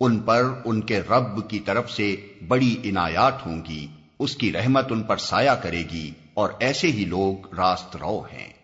ان پر ان کے رب کی طرف سے بڑی عنایات ہوں گی، اس کی رحمت ان پر سایہ کرے گی اور ایسے ہی لوگ راست رو ہیں۔